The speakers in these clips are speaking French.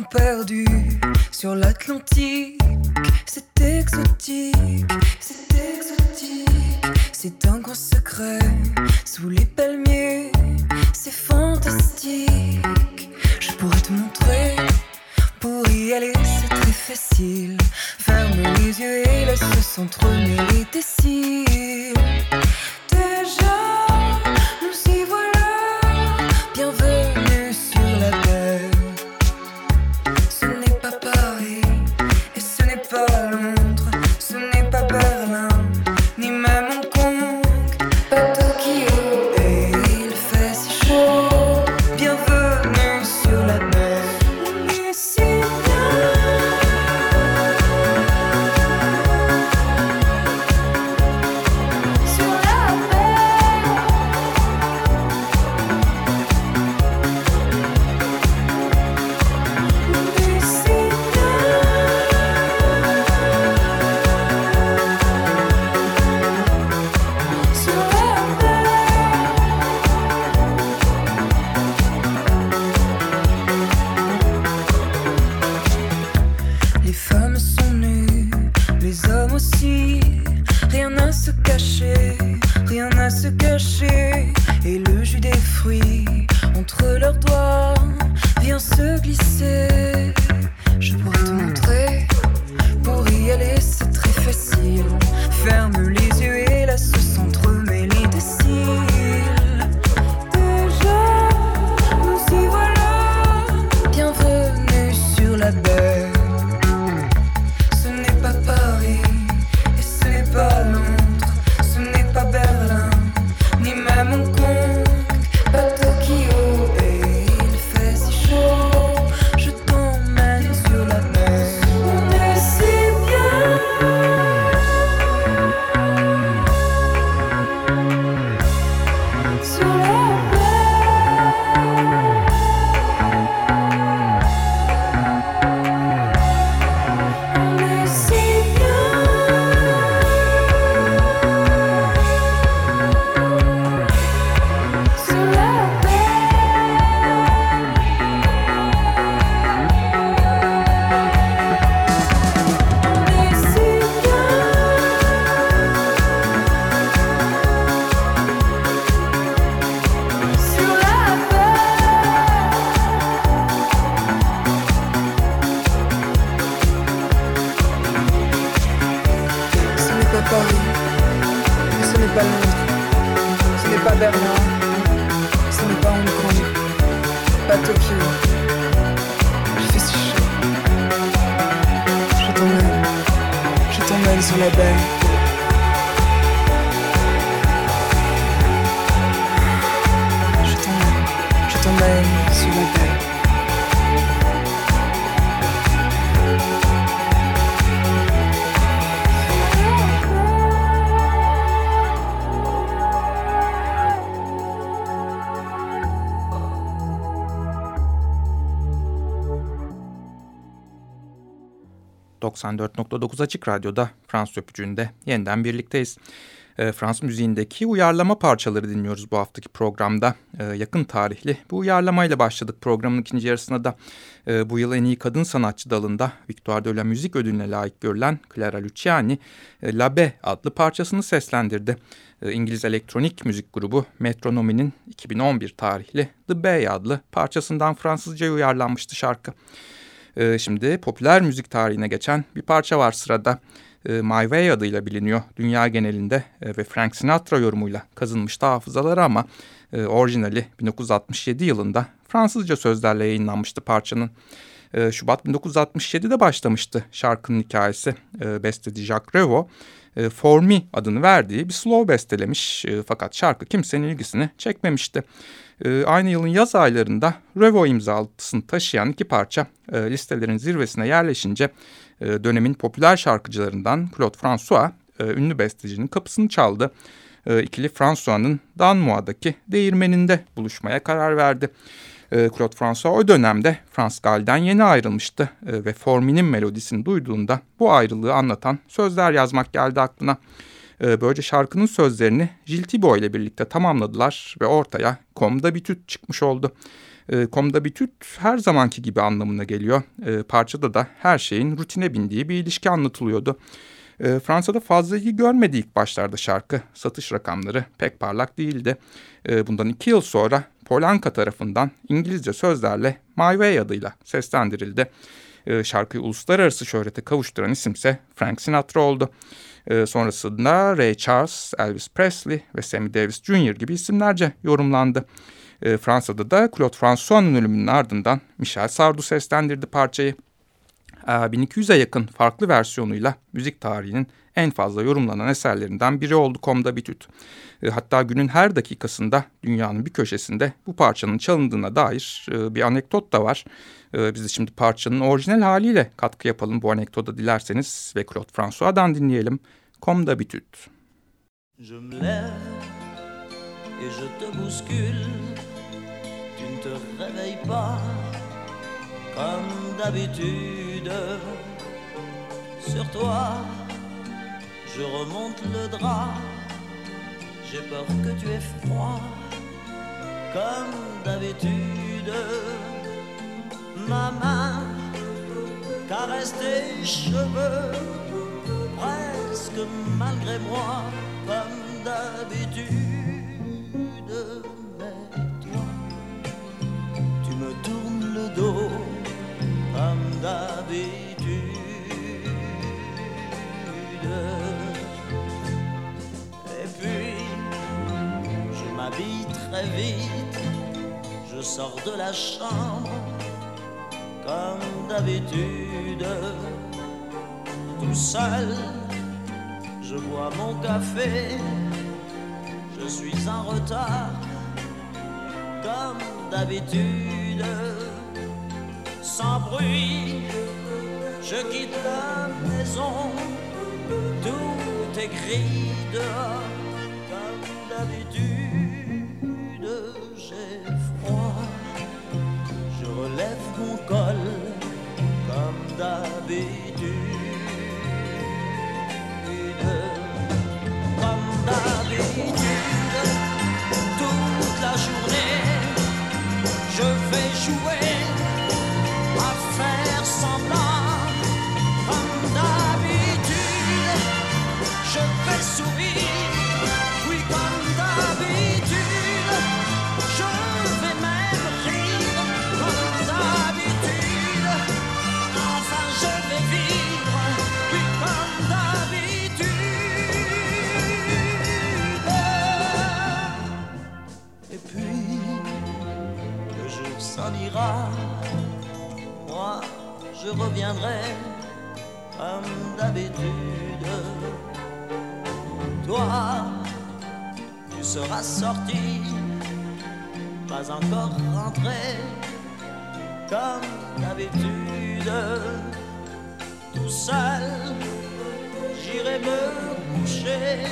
perdu sur l'Atlantique. C'est exotique, c'est exotique. C'est un grand secret sous les palmiers. Je pourrais te montrer. Pour y aller, c'est très facile. Ferme soleil sur la terre. ...94.9 Açık Radyo'da Fransız Öpücüğü'nde yeniden birlikteyiz. E, Fransız müziğindeki uyarlama parçaları dinliyoruz bu haftaki programda. E, yakın tarihli bu uyarlamayla başladık programın ikinci yarısına da. E, bu yıl en iyi kadın sanatçı dalında Victoire de la Müzik ödülüne layık görülen Clara Luciani, e, La Be adlı parçasını seslendirdi. E, İngiliz elektronik müzik grubu Metronomi'nin 2011 tarihli The Bay adlı parçasından Fransızca uyarlanmıştı şarkı. E, şimdi popüler müzik tarihine geçen bir parça var sırada. E, My Way adıyla biliniyor dünya genelinde e, ve Frank Sinatra yorumuyla kazınmıştı hafızaları ama e, orijinali 1967 yılında Fransızca sözlerle yayınlanmıştı parçanın. E, Şubat 1967'de başlamıştı şarkının hikayesi. E, besteci Jacques Revaux e, For Me adını verdiği bir slow bestelemiş e, fakat şarkı kimsenin ilgisini çekmemişti. E, aynı yılın yaz aylarında Revo imzalısını taşıyan iki parça e, listelerin zirvesine yerleşince e, dönemin popüler şarkıcılarından Claude François e, ünlü bestecinin kapısını çaldı. E, ikili François'ın Danmua'daki değirmeninde buluşmaya karar verdi. E, Claude François o dönemde Frans Gal'den yeni ayrılmıştı e, ve Formi'nin melodisini duyduğunda bu ayrılığı anlatan sözler yazmak geldi aklına. E, böylece şarkının sözlerini Jill Thibault ile birlikte tamamladılar ve ortaya Komda bir tüt çıkmış oldu. E, komda bitüt her zamanki gibi anlamına geliyor. E, parçada da her şeyin rutine bindiği bir ilişki anlatılıyordu. E, Fransa'da fazla ilgi görmedi ilk başlarda şarkı. Satış rakamları pek parlak değildi. E, bundan iki yıl sonra Polanka tarafından İngilizce sözlerle My Way adıyla seslendirildi. E, şarkıyı uluslararası şöhrete kavuşturan isimse Frank Sinatra oldu. E, sonrasında Ray Charles, Elvis Presley ve Sammy Davis Jr. gibi isimlerce yorumlandı. E, Fransa'da da Claude François'ın ölümünün ardından Michel Sardou seslendirdi parçayı. 1200'e yakın farklı versiyonuyla müzik tarihinin en fazla yorumlanan eserlerinden biri oldu Komda Bitüt. Hatta günün her dakikasında dünyanın bir köşesinde bu parçanın çalındığına dair bir anekdot da var. Biz de şimdi parçanın orijinal haliyle katkı yapalım bu anekdota dilerseniz ve Claude François'dan dinleyelim. Komda Bitüt. Je me lève et je te bouscule te réveilles pas comme d'habitude. Sur toi, je remonte le drap. J'ai peur que tu aies froid, comme d'habitude. Ma main caresse tes cheveux, presque malgré moi, comme d'habitude. Très vite, je sors de la chambre comme d'habitude. Tout seul, je bois mon café, je suis en retard comme d'habitude sans bruit. Je quitte la maison, tout est gris dehors, comme d'habitude. be comme d'habitude. Toi, tu seras sorti, pas encore rentré comme d'habitude. Tout seul, j'irai me coucher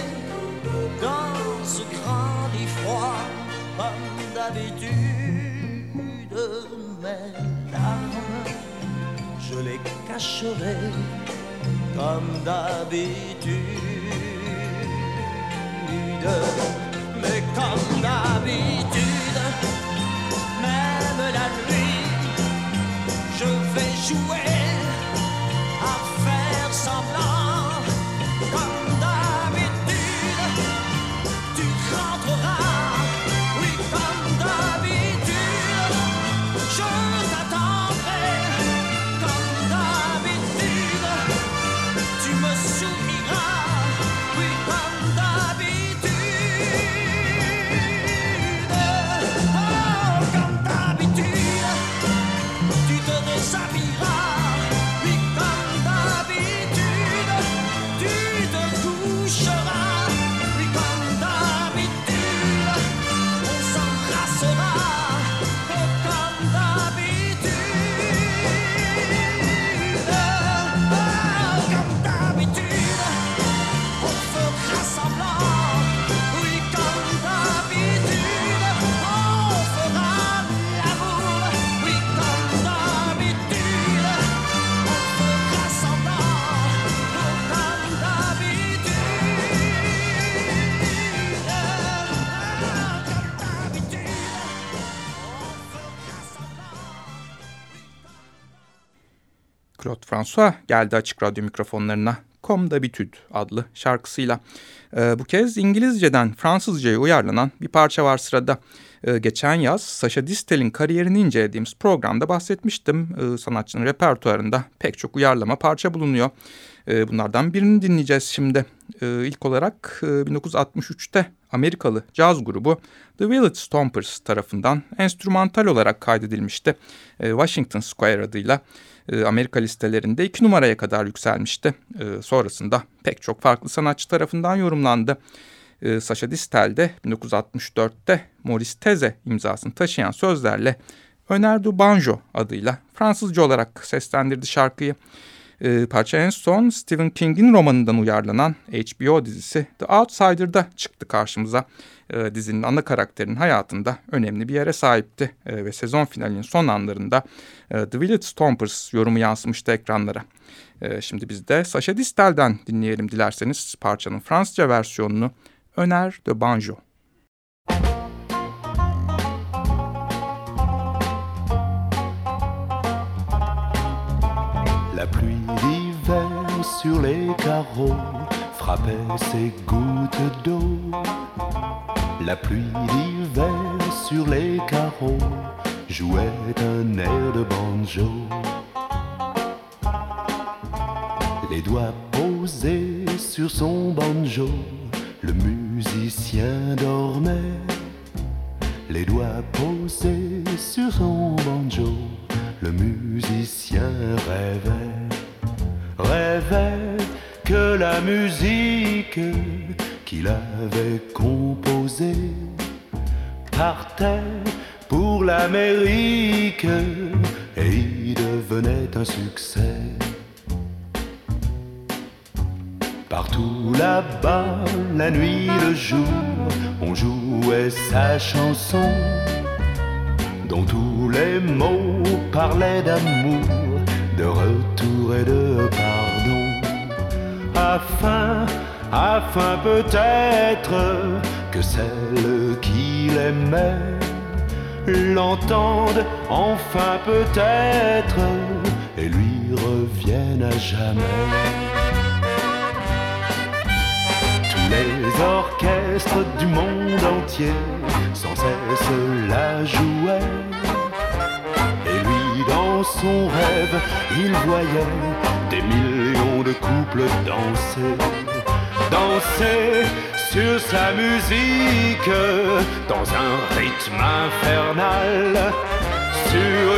dans ce grand lit froid comme d'habitude. Mais larmes je les cacherai comme d'habitude. Mais comme d'habitude, même la nuit, je vais jouer François geldi açık radyo mikrofonlarına Comme d'habitude adlı şarkısıyla. E, bu kez İngilizceden Fransızcaya uyarlanan bir parça var sırada. E, geçen yaz Sasha Distel'in kariyerini incelediğimiz programda bahsetmiştim. E, sanatçının repertuarında pek çok uyarlama parça bulunuyor. E, bunlardan birini dinleyeceğiz şimdi. E, ilk olarak e, 1963'te Amerikalı caz grubu The Village Stompers tarafından enstrümantal olarak kaydedilmişti. E, Washington Square adıyla e, Amerika listelerinde iki numaraya kadar yükselmişti. E, sonrasında pek çok farklı sanatçı tarafından yorumlandı. E, Sasha Distel de 1964'te Maurice Teze imzasını taşıyan sözlerle Önerdu Banjo adıyla Fransızca olarak seslendirdi şarkıyı. E, parça en son Stephen King'in romanından uyarlanan HBO dizisi The Outsider'da çıktı karşımıza. E, dizinin ana karakterinin hayatında önemli bir yere sahipti e, ve sezon finalinin son anlarında e, The Village Stompers yorumu yansımıştı ekranlara. E, şimdi biz de Sasha Distel'den dinleyelim dilerseniz parçanın Fransızca versiyonunu Öner de Banjo. Sur les carreaux frappait ses gouttes d'eau. La pluie d'hiver sur les carreaux jouait un air de banjo. Les doigts posés sur son banjo, le musicien dormait. Les doigts posés sur son banjo, le musicien rêvait, rêvait que la musique qu'il avait composée partait pour l'Amérique et y devenait un succès. Partout là-bas, la nuit, le jour, on jouait sa chanson dont tous les mots parlaient d'amour, de retour et de pardon. Afin, afin peut-être que celle qu'il aimait l'entende enfin peut-être et lui revienne à jamais. Tous les orchestres du monde entier sans cesse la jouaient. Dans son rêve, il voyait des millions de couples danser, danser sur sa musique, dans un rythme infernal, sur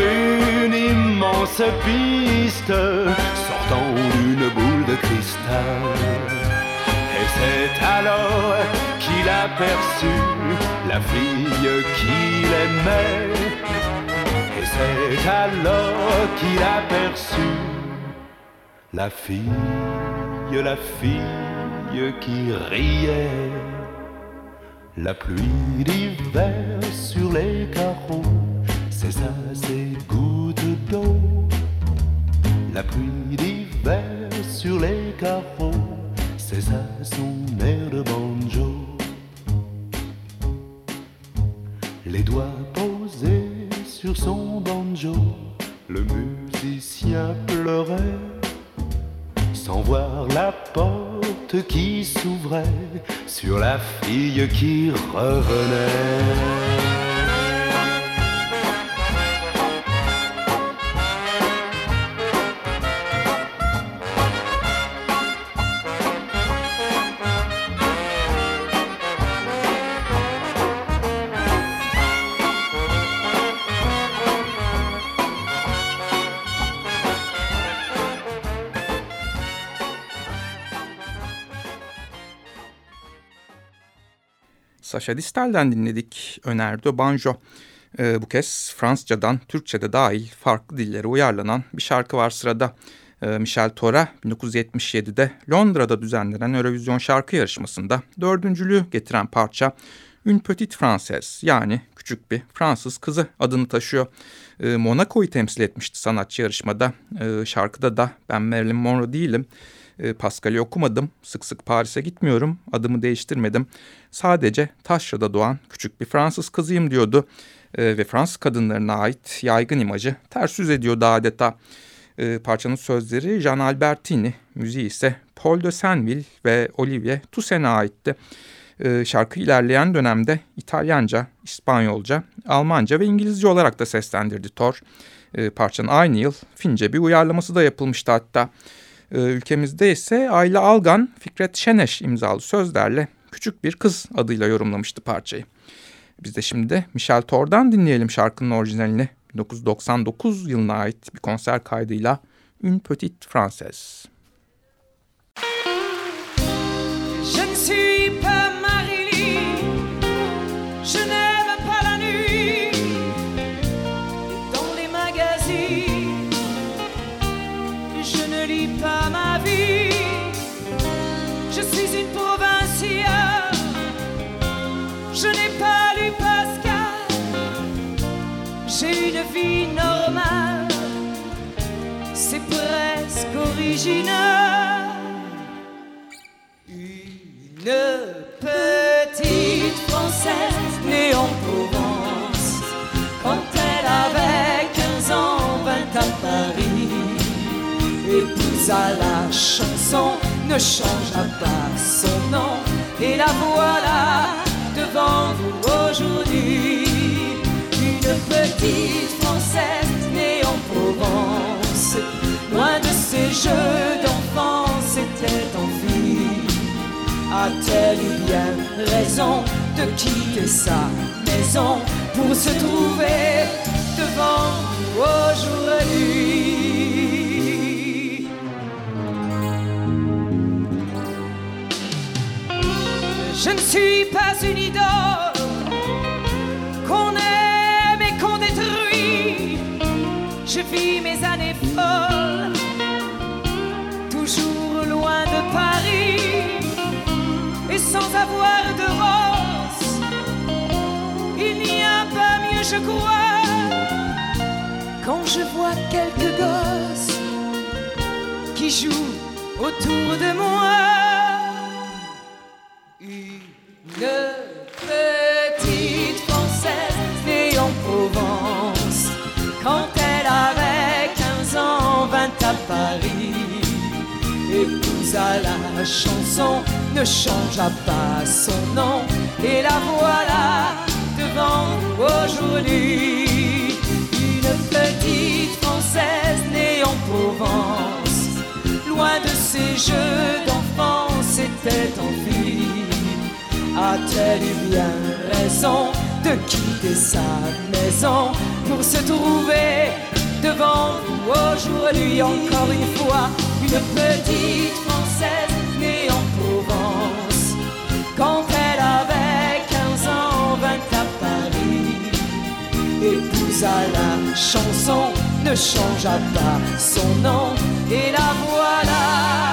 une immense piste, sortant d'une boule de cristal. Et c'est alors qu'il aperçut la fille qu'il aimait. C'est alors qu'il aperçut la fille, la fille qui riait. La pluie d'hiver sur les carreaux, c'est ça, gouttes d'eau. La pluie d'hiver sur les carreaux, c'est ça son air de banjo. Les doigts posés sur son banjo, le musicien pleurait sans voir la porte qui s'ouvrait sur la fille qui revenait. Sasha Distel'den dinledik Önerdi Banjo. Ee, bu kez Fransızcadan Türkçe'de dahil farklı dillere uyarlanan bir şarkı var sırada. Ee, Michel Tora 1977'de Londra'da düzenlenen Eurovision şarkı yarışmasında dördüncülüğü getiren parça Une Petite Française yani küçük bir Fransız kızı adını taşıyor. Ee, Monaco'yu temsil etmişti sanatçı yarışmada. Ee, şarkıda da ben Marilyn Monroe değilim. E, Pascal'i okumadım. Sık sık Paris'e gitmiyorum. Adımı değiştirmedim. Sadece taşrada doğan küçük bir Fransız kızıyım diyordu. E, ve Fransız kadınlarına ait yaygın imajı ters yüz ediyordu adeta. E, parçanın sözleri Jean Albertini, müziği ise Paul de Senville ve Olivier Toussaint'e aitti. E, şarkı ilerleyen dönemde İtalyanca, İspanyolca, Almanca ve İngilizce olarak da seslendirdi Thor. E, parçanın aynı yıl Fince bir uyarlaması da yapılmıştı hatta. E, ülkemizde ise Ayla Algan, Fikret Şeneş imzalı sözlerle Küçük Bir Kız adıyla yorumlamıştı parçayı. Biz de şimdi Michel Thor'dan dinleyelim şarkının orijinalini. 1999 yılına ait bir konser kaydıyla Une Petite Française. Épousa la chanson, ne changea pas son nom, et la voilà devant vous aujourd'hui. Une petite Française née en Provence, loin de ses jeux d'enfance, était en vie. A-t-elle eu bien raison de quitter sa maison pour se trouver devant vous aujourd'hui? Je ne suis pas une idole qu'on aime et qu'on détruit. Je vis mes années folles, toujours loin de Paris et sans avoir de rose. Il n'y a pas mieux, je crois, quand je vois quelques gosses qui jouent autour de moi. Une petite Française née en Provence, quand elle avait 15 ans, vint à Paris, épousa la chanson, ne changea pas son nom, et la voilà devant aujourd'hui. Une petite Française née en Provence, loin de ses jeux d'enfance, était en. A-t-elle eu bien raison de quitter sa maison pour se trouver devant vous aujourd'hui encore une fois une petite Française née en Provence quand elle avait 15 ans vint à Paris épousa la chanson ne changea pas son nom et la voilà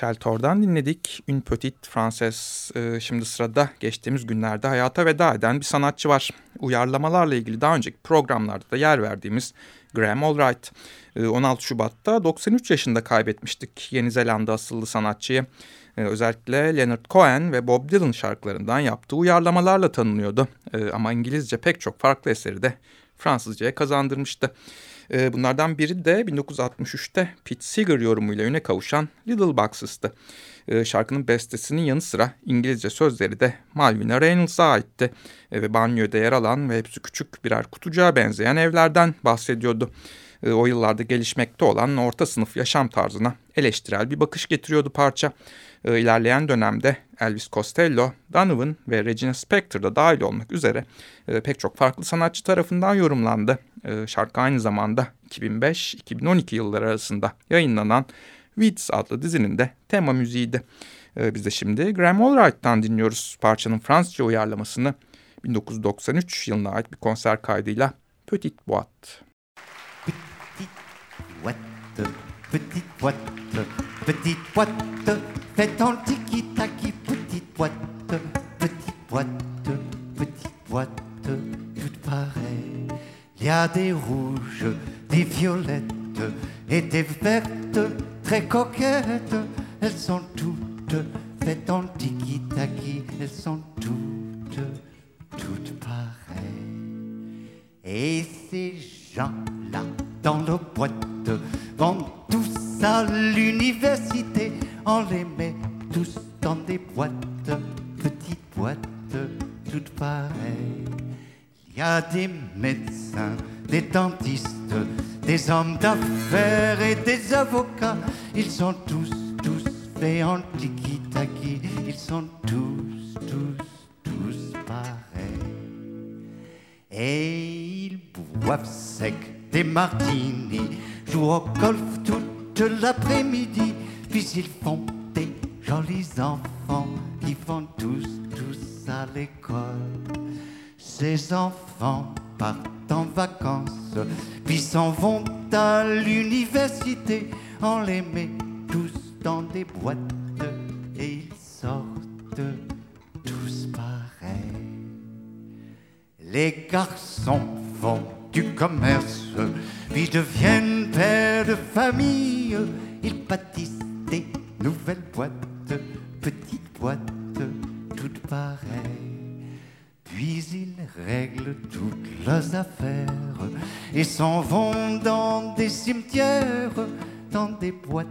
Michel Thor'dan dinledik. Une Petite Française. Ee, şimdi sırada geçtiğimiz günlerde hayata veda eden bir sanatçı var. Uyarlamalarla ilgili daha önceki programlarda da yer verdiğimiz Graham Allwright. Ee, 16 Şubat'ta 93 yaşında kaybetmiştik Yeni Zelanda asıllı sanatçıyı. Ee, özellikle Leonard Cohen ve Bob Dylan şarkılarından yaptığı uyarlamalarla tanınıyordu. Ama İngilizce pek çok farklı eseri de Fransızcaya kazandırmıştı. Ee, bunlardan biri de 1963'te Pete Seeger yorumuyla öne kavuşan Little Boxes'tı. Ee, şarkının bestesinin yanı sıra İngilizce sözleri de Malvina Reynolds'a aitti. Ee, ve banyoda yer alan ve hepsi küçük birer kutucuğa benzeyen evlerden bahsediyordu. O yıllarda gelişmekte olan orta sınıf yaşam tarzına eleştirel bir bakış getiriyordu parça. İlerleyen dönemde Elvis Costello, Donovan ve Regina Spektor da dahil olmak üzere pek çok farklı sanatçı tarafından yorumlandı. Şarkı aynı zamanda 2005-2012 yılları arasında yayınlanan Weeds adlı dizinin de tema müziğiydi. Biz de şimdi Graham Allwright'tan dinliyoruz parçanın Fransızca uyarlamasını 1993 yılına ait bir konser kaydıyla Petite Boîte. Petite boîte, petite boîte, petite boîte, faites en tiki-taki, petite boîte, petite boîte, petite boîte, toutes pareilles. Il y a des rouges, des violettes et des vertes, très coquettes, elles sont toutes faites en tiki-taki, elles sont toutes, toutes pareilles. Et ces gens-là, dans nos boîtes, vont tous à l'université, on les met tous dans des boîtes, petites boîtes, toutes pareilles. Il y a des médecins, des dentistes, des hommes d'affaires et des avocats. Ils sont tous, tous faits en tiki-taki. Ils sont tous, tous, tous pareils. Et ils boivent sec des martinis, jouent au golf toute l'après-midi, puis ils font des jolis enfants qui font tous, tous à l'école. Ces enfants partent en vacances, puis s'en vont à l'université. On les met tous dans des boîtes et ils sortent tous pareils. Les garçons font du commerce, puis deviennent pères de famille. Ils bâtissent des nouvelles boîtes, petites boîtes, toutes pareilles. Puis ils règlent toutes leurs affaires et s'en vont dans des cimetières, dans des boîtes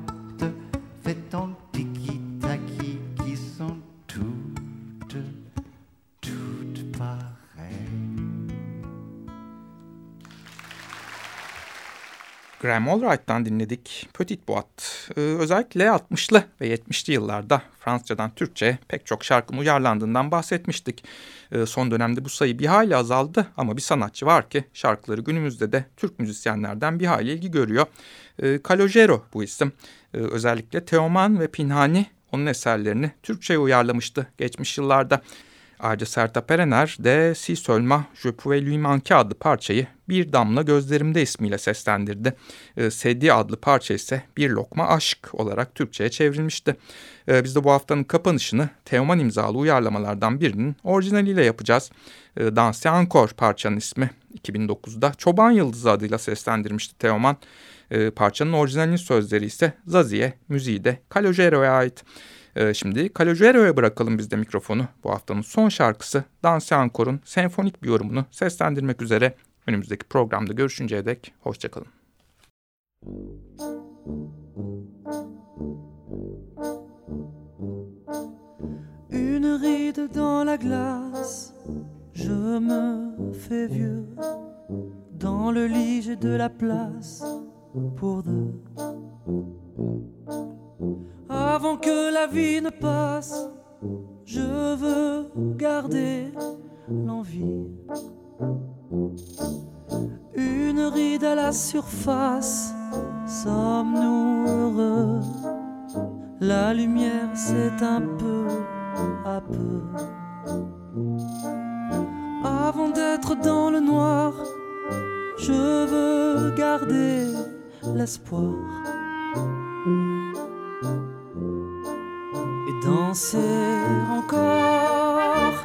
Graham Allright'tan dinledik Petit Boat. Ee, özellikle 60'lı ve 70'li yıllarda Fransızcadan Türkçe pek çok şarkının uyarlandığından bahsetmiştik. Ee, son dönemde bu sayı bir hayli azaldı ama bir sanatçı var ki şarkıları günümüzde de Türk müzisyenlerden bir hayli ilgi görüyor. Ee, Calogero bu isim. Ee, özellikle Teoman ve Pinhani onun eserlerini Türkçe'ye uyarlamıştı geçmiş yıllarda. Ayrıca Sertab Erener de Si Sölma Je Pouvais Lui Manquer adlı parçayı Bir Damla Gözlerimde ismiyle seslendirdi. E, Sedi adlı parça ise Bir Lokma Aşk olarak Türkçe'ye çevrilmişti. E, biz de bu haftanın kapanışını Teoman imzalı uyarlamalardan birinin orijinaliyle yapacağız. E, Danse Ankor parçanın ismi 2009'da Çoban Yıldızı adıyla seslendirmişti Teoman. E, parçanın orijinalinin sözleri ise Zaziye, müziği de Calogero'ya ait. Ee, şimdi Calogero'ya bırakalım biz de mikrofonu. Bu haftanın son şarkısı Danse Ankor'un senfonik bir yorumunu seslendirmek üzere. Önümüzdeki programda görüşünceye dek hoşçakalın. Une ride dans la glace, je me fais vieux. Dans le lit, j'ai de la place pour deux. Avant que la vie ne passe, je veux garder l'envie. Une ride à la surface, sommes-nous heureux? La lumière s'éteint peu à peu. Avant d'être dans le noir, je veux garder l'espoir. Danser encore.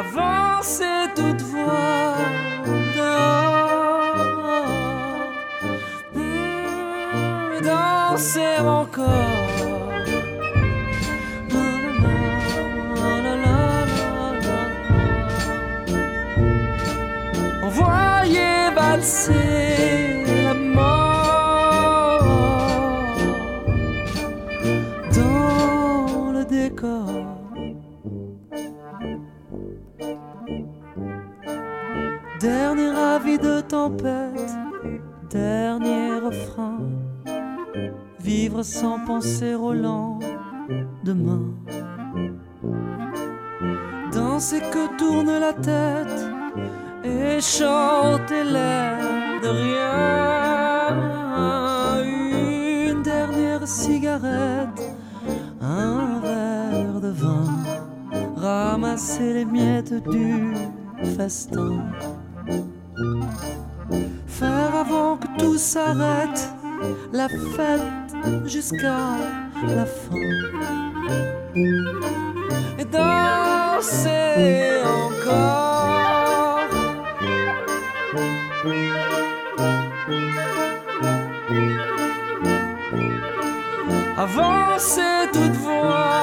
Avancer toute voix danser encore. Valser la mort dans le décor. Dernier avis de tempête, dernier refrain. Vivre sans penser au lendemain. Danser que tourne la tête et chanter l'air de rien. Une dernière cigarette, un verre de vin, ramasser les miettes du festin. Faire avant que tout s'arrête, la fête jusqu'à la fin. Et danser encore. Avancez toute voix